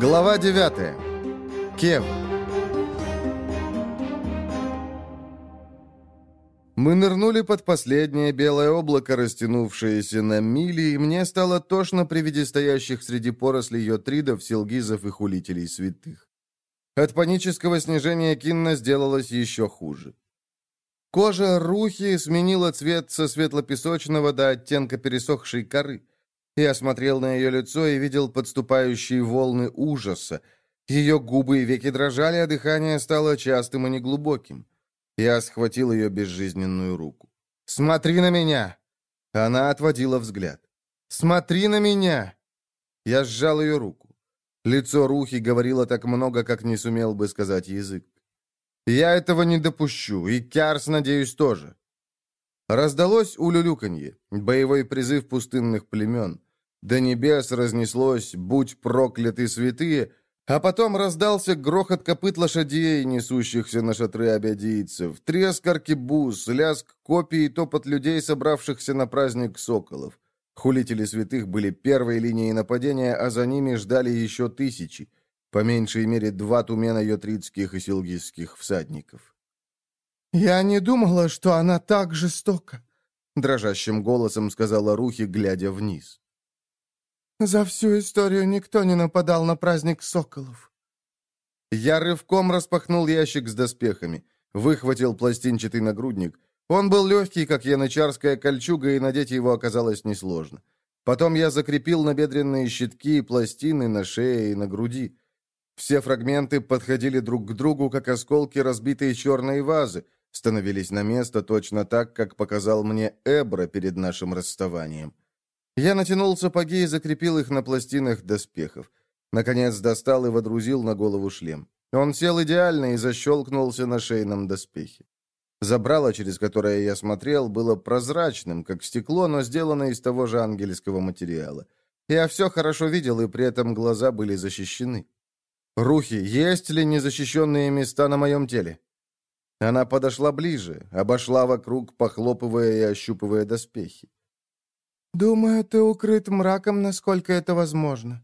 Глава 9. Кев. Мы нырнули под последнее белое облако, растянувшееся на мили, и мне стало тошно при виде стоящих среди порослей йотридов, силгизов и хулителей святых. От панического снижения кинна сделалось еще хуже. Кожа рухи сменила цвет со светло-песочного до оттенка пересохшей коры. Я смотрел на ее лицо и видел подступающие волны ужаса. Ее губы и веки дрожали, а дыхание стало частым и неглубоким. Я схватил ее безжизненную руку. «Смотри на меня!» Она отводила взгляд. «Смотри на меня!» Я сжал ее руку. Лицо Рухи говорило так много, как не сумел бы сказать язык. «Я этого не допущу, и Кярс, надеюсь, тоже. Раздалось улюлюканье, боевой призыв пустынных племен. До небес разнеслось «Будь прокляты святые», а потом раздался грохот копыт лошадей, несущихся на шатры обядийцев, треск аркебуз, лязг копий и топот людей, собравшихся на праздник соколов. Хулители святых были первой линией нападения, а за ними ждали еще тысячи, по меньшей мере два тумена йотридских и силгизских всадников. «Я не думала, что она так жестока», — дрожащим голосом сказала Рухи, глядя вниз. «За всю историю никто не нападал на праздник соколов». Я рывком распахнул ящик с доспехами, выхватил пластинчатый нагрудник. Он был легкий, как янычарская кольчуга, и надеть его оказалось несложно. Потом я закрепил набедренные щитки и пластины на шее и на груди. Все фрагменты подходили друг к другу, как осколки разбитой черной вазы, становились на место точно так, как показал мне Эбра перед нашим расставанием. Я натянул сапоги и закрепил их на пластинах доспехов. Наконец достал и водрузил на голову шлем. Он сел идеально и защелкнулся на шейном доспехе. Забрало, через которое я смотрел, было прозрачным, как стекло, но сделано из того же ангельского материала. Я все хорошо видел, и при этом глаза были защищены. «Рухи, есть ли незащищенные места на моем теле?» Она подошла ближе, обошла вокруг, похлопывая и ощупывая доспехи. «Думаю, ты укрыт мраком, насколько это возможно».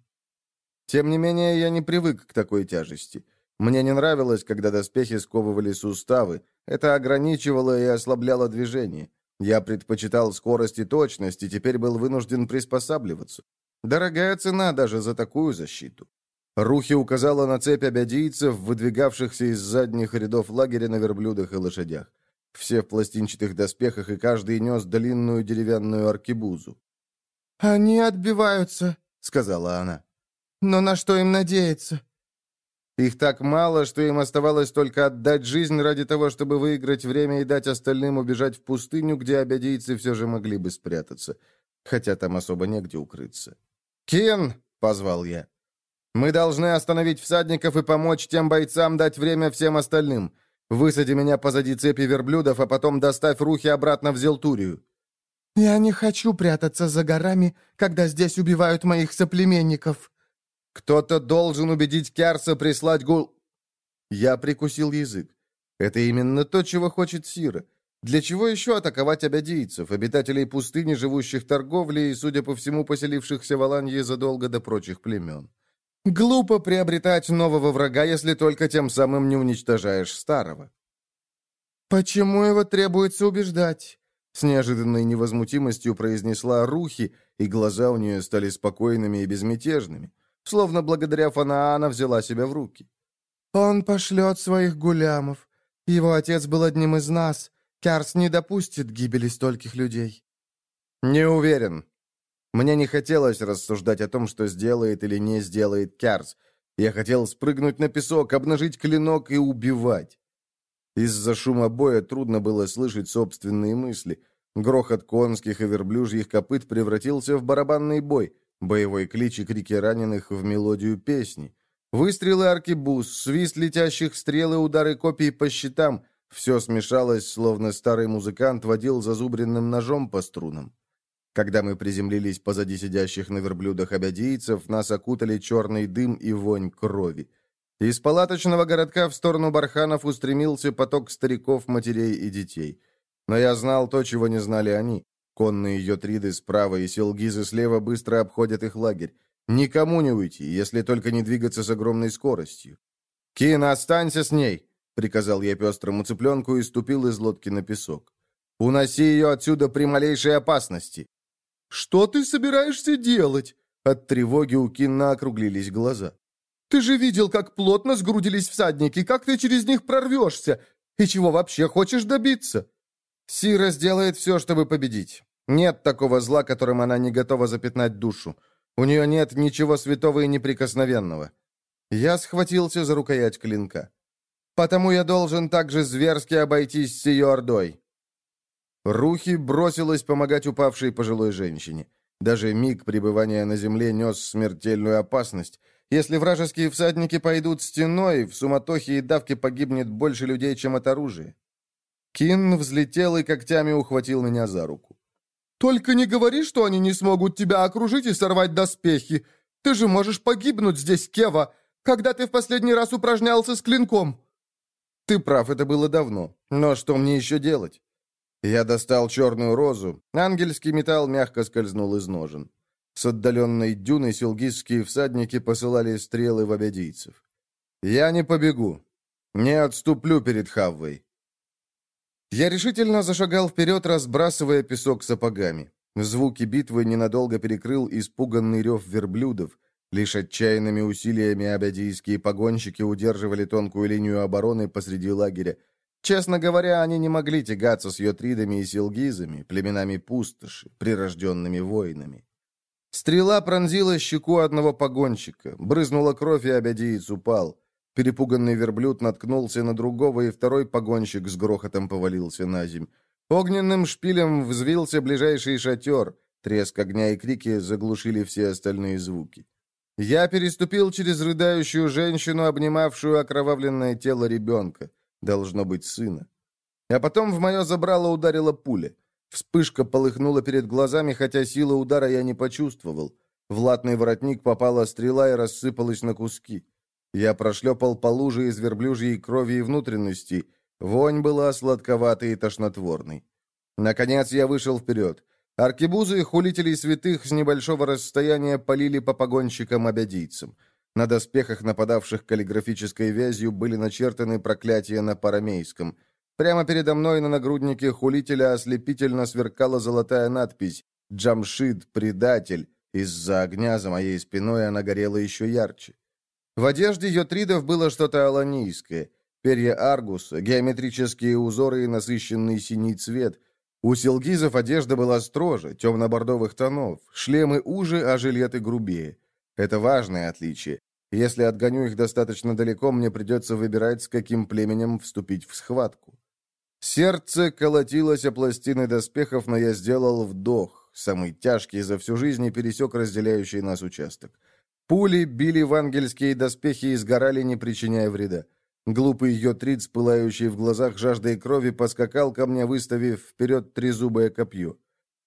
Тем не менее, я не привык к такой тяжести. Мне не нравилось, когда доспехи сковывали суставы. Это ограничивало и ослабляло движение. Я предпочитал скорость и точность, и теперь был вынужден приспосабливаться. Дорогая цена даже за такую защиту. Рухи указала на цепь обядийцев, выдвигавшихся из задних рядов лагеря на верблюдах и лошадях. Все в пластинчатых доспехах, и каждый нес длинную деревянную аркебузу. «Они отбиваются», — сказала она. «Но на что им надеяться?» Их так мало, что им оставалось только отдать жизнь ради того, чтобы выиграть время и дать остальным убежать в пустыню, где обядийцы все же могли бы спрятаться, хотя там особо негде укрыться. «Кен!» — позвал я. Мы должны остановить всадников и помочь тем бойцам дать время всем остальным. Высади меня позади цепи верблюдов, а потом доставь рухи обратно в Зелтурию». «Я не хочу прятаться за горами, когда здесь убивают моих соплеменников». «Кто-то должен убедить Кярса прислать гул...» Я прикусил язык. Это именно то, чего хочет Сира. Для чего еще атаковать обядийцев, обитателей пустыни, живущих торговлей и, судя по всему, поселившихся в Аланье задолго до прочих племен? Глупо приобретать нового врага, если только тем самым не уничтожаешь старого. «Почему его требуется убеждать?» С неожиданной невозмутимостью произнесла Рухи, и глаза у нее стали спокойными и безмятежными, словно благодаря Фанаана взяла себя в руки. «Он пошлет своих гулямов. Его отец был одним из нас. Кярс не допустит гибели стольких людей». «Не уверен», мне не хотелось рассуждать о том, что сделает или не сделает Кярс. Я хотел спрыгнуть на песок, обнажить клинок и убивать. Из-за шума боя трудно было слышать собственные мысли. Грохот конских и верблюжьих копыт превратился в барабанный бой, боевой клич и крики раненых в мелодию песни. Выстрелы аркебуз, свист летящих стрел и удары копий по щитам — все смешалось, словно старый музыкант водил зазубренным ножом по струнам. Когда мы приземлились позади сидящих на верблюдах обядийцев, нас окутали черный дым и вонь крови. Из палаточного городка в сторону барханов устремился поток стариков, матерей и детей. Но я знал то, чего не знали они. Конные йотриды справа и селгизы слева быстро обходят их лагерь. Никому не уйти, если только не двигаться с огромной скоростью. «Кин, останься с ней!» — приказал я пестрому цыпленку и ступил из лодки на песок. «Уноси ее отсюда при малейшей опасности!» «Что ты собираешься делать?» От тревоги у Кинна округлились глаза. «Ты же видел, как плотно сгрудились всадники, как ты через них прорвешься? И чего вообще хочешь добиться?» «Сира сделает все, чтобы победить. Нет такого зла, которым она не готова запятнать душу. У нее нет ничего святого и неприкосновенного». Я схватился за рукоять клинка. «Потому я должен также зверски обойтись с ее ордой». Рухи бросилась помогать упавшей пожилой женщине. Даже миг пребывания на земле нес смертельную опасность. Если вражеские всадники пойдут стеной, в суматохе и давке погибнет больше людей, чем от оружия. Кин взлетел и когтями ухватил меня за руку. «Только не говори, что они не смогут тебя окружить и сорвать доспехи. Ты же можешь погибнуть здесь, Кева, когда ты в последний раз упражнялся с клинком». «Ты прав, это было давно. Но что мне еще делать?» Я достал черную розу. Ангельский металл мягко скользнул из ножен. С отдаленной дюны силгизские всадники посылали стрелы в обядийцев. «Я не побегу. Не отступлю перед Хаввой». Я решительно зашагал вперед, разбрасывая песок сапогами. Звуки битвы ненадолго перекрыл испуганный рев верблюдов. Лишь отчаянными усилиями абядийские погонщики удерживали тонкую линию обороны посреди лагеря. Честно говоря, они не могли тягаться с йотридами и силгизами, племенами пустоши, прирожденными воинами. Стрела пронзила щеку одного погонщика, брызнула кровь, и обядиец упал. Перепуганный верблюд наткнулся на другого, и второй погонщик с грохотом повалился на земь. Огненным шпилем взвился ближайший шатер. Треск огня и крики заглушили все остальные звуки. Я переступил через рыдающую женщину, обнимавшую окровавленное тело ребенка, должно быть, сына. А потом в мое забрало ударила пуля. Вспышка полыхнула перед глазами, хотя силы удара я не почувствовал. В латный воротник попала стрела и рассыпалась на куски. Я прошлепал по луже из верблюжьей крови и внутренностей. Вонь была сладковатой и тошнотворной. Наконец я вышел вперед. Аркебузы хулителей святых с небольшого расстояния полили по погонщикам-обядийцам. На доспехах нападавших каллиграфической вязью были начертаны проклятия на парамейском. Прямо передо мной на нагруднике хулителя ослепительно сверкала золотая надпись «Джамшид, предатель». Из-за огня за моей спиной она горела еще ярче. В одежде йотридов было что-то аланийское. Перья аргуса, геометрические узоры и насыщенный синий цвет. У селгизов одежда была строже, темно-бордовых тонов, шлемы уже, а жилеты грубее. Это важное отличие. Если отгоню их достаточно далеко, мне придется выбирать, с каким племенем вступить в схватку. Сердце колотилось о пластины доспехов, но я сделал вдох, самый тяжкий за всю жизнь, и пересек разделяющий нас участок. Пули били в ангельские доспехи и сгорали, не причиняя вреда. Глупый йотрид, пылающий в глазах жаждой крови, поскакал ко мне, выставив вперед трезубое копье.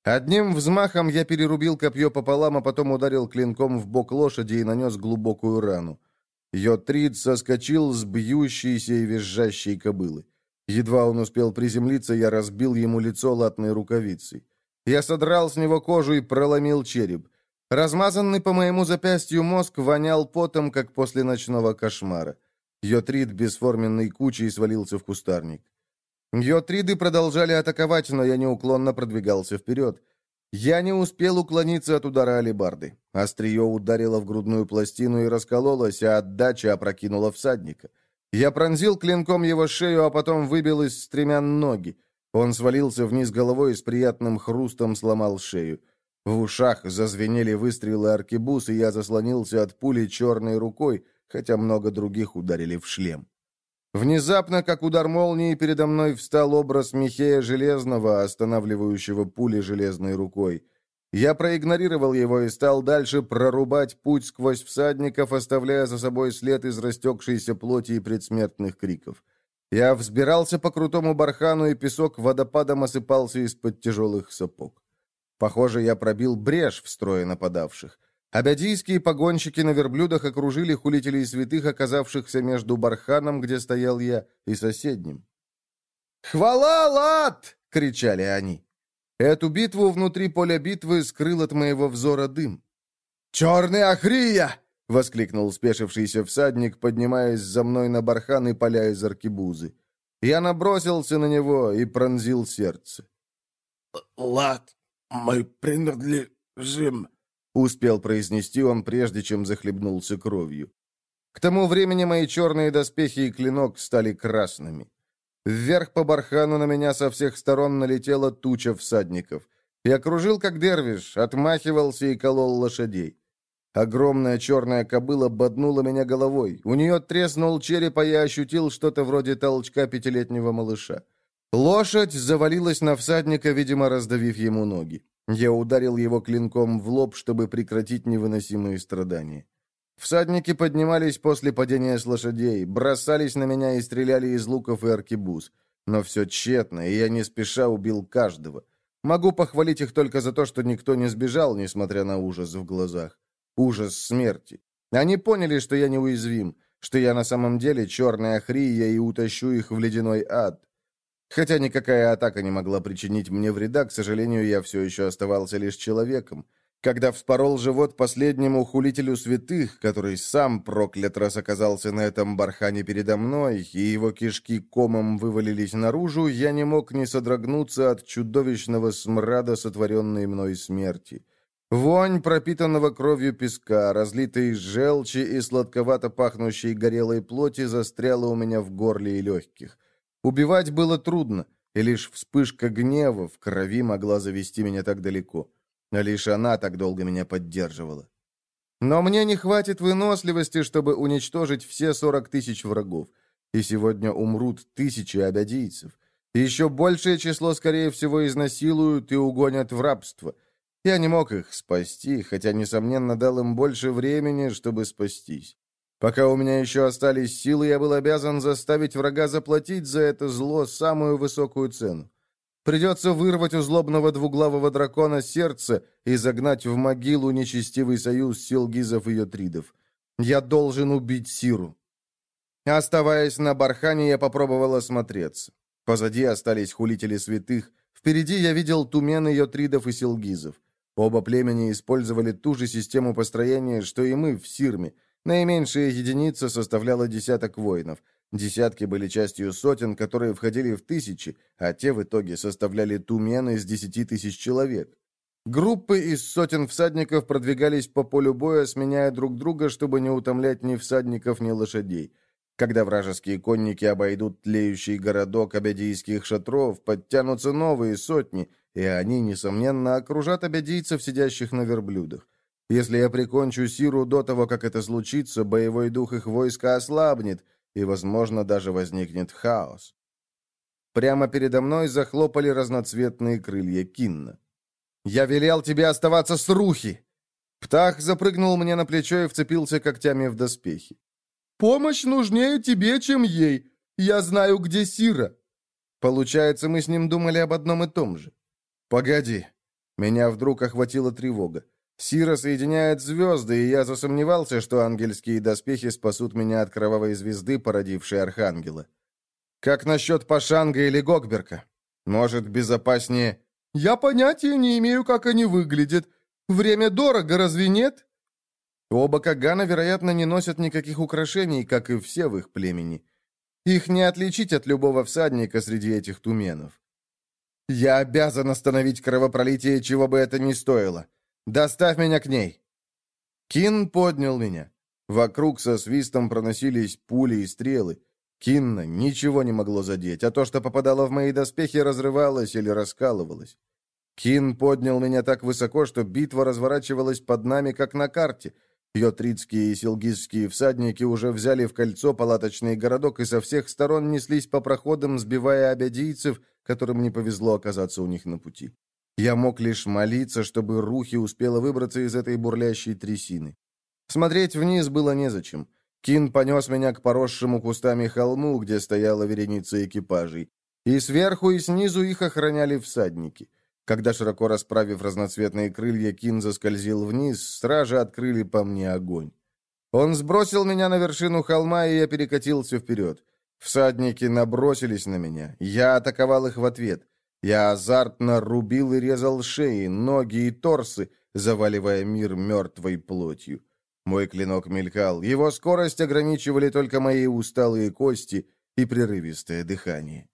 Одним взмахом я перерубил копье пополам, а потом ударил клинком в бок лошади и нанес глубокую рану. Йотрид соскочил с бьющейся и визжащей кобылы. Едва он успел приземлиться, я разбил ему лицо латной рукавицей. Я содрал с него кожу и проломил череп. Размазанный по моему запястью мозг вонял потом, как после ночного кошмара. Йотрид бесформенной кучей свалился в кустарник. Йотриды продолжали атаковать, но я неуклонно продвигался вперед. Я не успел уклониться от удара алебарды. Острие ударило в грудную пластину и раскололось, а отдача опрокинула всадника. Я пронзил клинком его шею, а потом выбил из стремян ноги. Он свалился вниз головой и с приятным хрустом сломал шею. В ушах зазвенели выстрелы аркебуз, и я заслонился от пули черной рукой, хотя много других ударили в шлем. Внезапно, как удар молнии, передо мной встал образ Михея Железного, останавливающего пули железной рукой. Я проигнорировал его и стал дальше прорубать путь сквозь всадников, оставляя за собой след из растекшейся плоти и предсмертных криков. Я взбирался по крутому бархану, и песок водопадом осыпался из-под тяжелых сапог. Похоже, я пробил брешь в строе нападавших. Абядийские погонщики на верблюдах окружили хулителей святых, оказавшихся между барханом, где стоял я, и соседним. «Хвала, лад!» — кричали они. Эту битву внутри поля битвы скрыл от моего взора дым. «Черный Ахрия!» — воскликнул спешившийся всадник, поднимаясь за мной на бархан и поля из аркебузы. Я набросился на него и пронзил сердце. «Лад, мы принадлежим...» — успел произнести он, прежде чем захлебнулся кровью. К тому времени мои черные доспехи и клинок стали красными. Вверх по бархану на меня со всех сторон налетела туча всадников. Я кружил, как дервиш, отмахивался и колол лошадей. Огромная черная кобыла боднула меня головой. У нее треснул череп, а я ощутил что-то вроде толчка пятилетнего малыша. Лошадь завалилась на всадника, видимо, раздавив ему ноги. Я ударил его клинком в лоб, чтобы прекратить невыносимые страдания. Всадники поднимались после падения с лошадей, бросались на меня и стреляли из луков и аркебуз. Но все тщетно, и я не спеша убил каждого. Могу похвалить их только за то, что никто не сбежал, несмотря на ужас в глазах. Ужас смерти. Они поняли, что я неуязвим, что я на самом деле черная хрия и утащу их в ледяной ад. Хотя никакая атака не могла причинить мне вреда, к сожалению, я все еще оставался лишь человеком. Когда вспорол живот последнему хулителю святых, который сам проклят раз оказался на этом бархане передо мной, и его кишки комом вывалились наружу, я не мог не содрогнуться от чудовищного смрада, сотворенной мной смерти. Вонь пропитанного кровью песка, разлитой желчи и сладковато пахнущей горелой плоти застряла у меня в горле и легких. Убивать было трудно, и лишь вспышка гнева в крови могла завести меня так далеко. А лишь она так долго меня поддерживала. Но мне не хватит выносливости, чтобы уничтожить все сорок тысяч врагов. И сегодня умрут тысячи обядийцев. Еще большее число, скорее всего, изнасилуют и угонят в рабство. Я не мог их спасти, хотя, несомненно, дал им больше времени, чтобы спастись. Пока у меня еще остались силы, я был обязан заставить врага заплатить за это зло самую высокую цену. Придется вырвать у злобного двуглавого дракона сердце и загнать в могилу нечестивый союз силгизов и йотридов. Я должен убить Сиру. Оставаясь на бархане, я попробовал осмотреться. Позади остались хулители святых. Впереди я видел тумены йотридов и силгизов. Оба племени использовали ту же систему построения, что и мы в Сирме. Наименьшая единица составляла десяток воинов. Десятки были частью сотен, которые входили в тысячи, а те в итоге составляли тумен из десяти тысяч человек. Группы из сотен всадников продвигались по полю боя, сменяя друг друга, чтобы не утомлять ни всадников, ни лошадей. Когда вражеские конники обойдут тлеющий городок абядийских шатров, подтянутся новые сотни, и они, несомненно, окружат абядийцев, сидящих на верблюдах. Если я прикончу Сиру до того, как это случится, боевой дух их войска ослабнет, и, возможно, даже возникнет хаос. Прямо передо мной захлопали разноцветные крылья Кинна. «Я велел тебе оставаться с Рухи!» Птах запрыгнул мне на плечо и вцепился когтями в доспехи. «Помощь нужнее тебе, чем ей. Я знаю, где Сира». Получается, мы с ним думали об одном и том же. «Погоди». Меня вдруг охватила тревога. Сира соединяет звезды, и я засомневался, что ангельские доспехи спасут меня от кровавой звезды, породившей Архангела. Как насчет Пашанга или Гогберка? Может, безопаснее... Я понятия не имею, как они выглядят. Время дорого, разве нет? Оба Кагана, вероятно, не носят никаких украшений, как и все в их племени. Их не отличить от любого всадника среди этих туменов. Я обязан остановить кровопролитие, чего бы это ни стоило. Доставь меня к ней!» Кин поднял меня. Вокруг со свистом проносились пули и стрелы. Кинна ничего не могло задеть, а то, что попадало в мои доспехи, разрывалось или раскалывалось. Кин поднял меня так высоко, что битва разворачивалась под нами, как на карте. Йотрицкие и силгизские всадники уже взяли в кольцо палаточный городок и со всех сторон неслись по проходам, сбивая обядийцев, которым не повезло оказаться у них на пути. Я мог лишь молиться, чтобы Рухи успела выбраться из этой бурлящей трясины. Смотреть вниз было незачем. Кин понес меня к поросшему кустами холму, где стояла вереница экипажей. И сверху, и снизу их охраняли всадники. Когда, широко расправив разноцветные крылья, Кин заскользил вниз, стражи открыли по мне огонь. Он сбросил меня на вершину холма, и я перекатился вперед. Всадники набросились на меня. Я атаковал их в ответ. Я азартно рубил и резал шеи, ноги и торсы, заваливая мир мертвой плотью. Мой клинок мелькал, его скорость ограничивали только мои усталые кости и прерывистое дыхание.